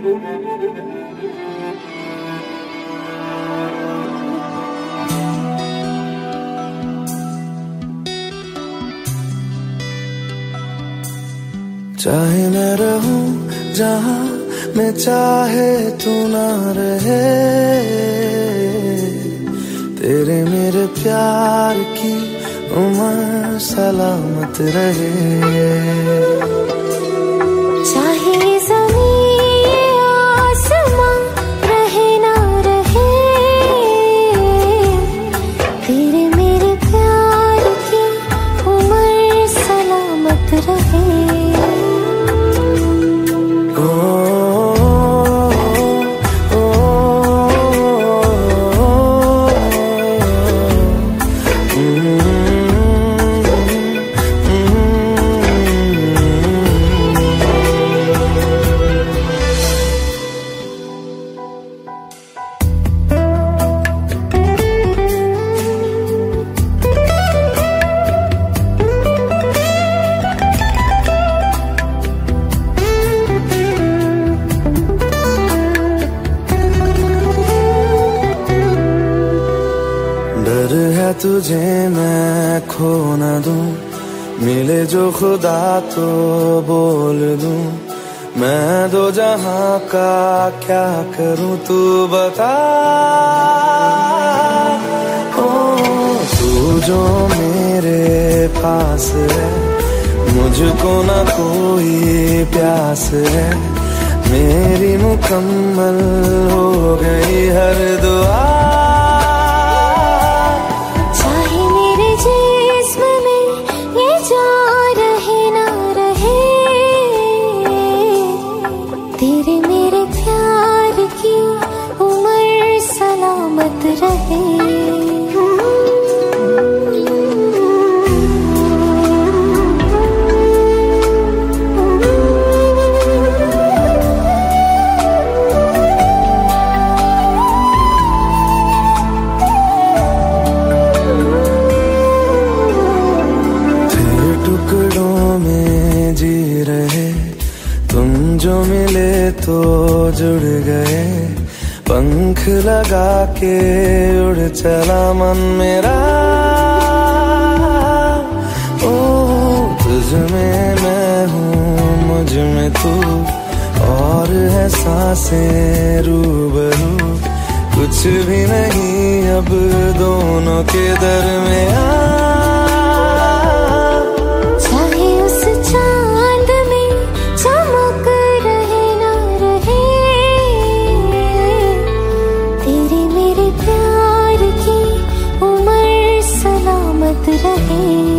चाहे न रहूँ जहाँ मैं चाहे तू ना रहे। तेरे मेरे प्यार की उम्र सलामत रहे। तुझे मैं खो न दूँ, मिले जो खुदा तो बोल दूँ। मैं दो जहाँ का क्या करूँ, तू बता। ओ, तू जो मेरे पास है, मुझको ना कोई प्यास है। मेरी मुकम्मल हो गई हर दुआ। जो मिले तो जुड़ गए। पंख लगा के उड़ चला मन मेरा। ओ, तुझ में मैं हूँ, मुझमें तू। और है साँसें रूबरू। कुछ भी नहीं, अब दोनों के दर में रहे।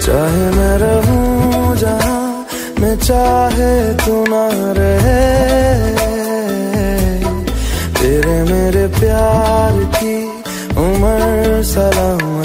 चाहे मैं रहूँ जहाँ मैं चाहे तू ना रहे। तेरे मेरे प्यार की उम्र सलाम